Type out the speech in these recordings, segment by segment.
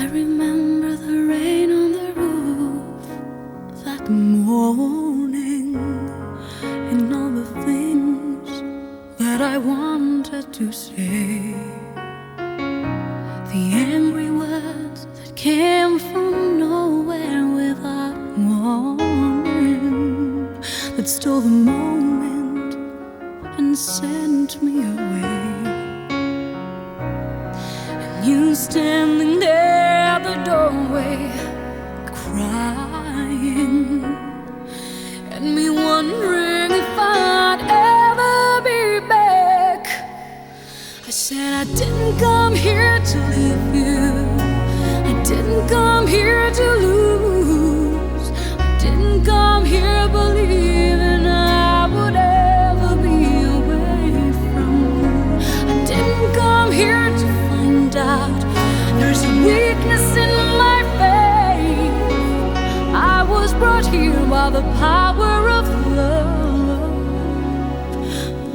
I remember the rain on the roof that morning and all the things that I wanted to say. The angry words that came from nowhere without warning that stole the moment and sent me away. And you standing there crying, and me wondering if I'd ever be back. I said I didn't come here to leave you. I didn't come the power of love.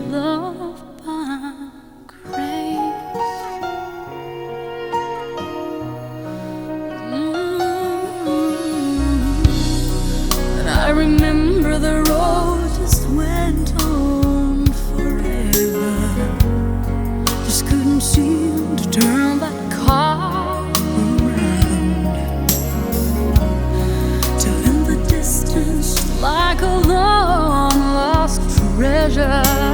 Love by grace. Mm. I remember desejar.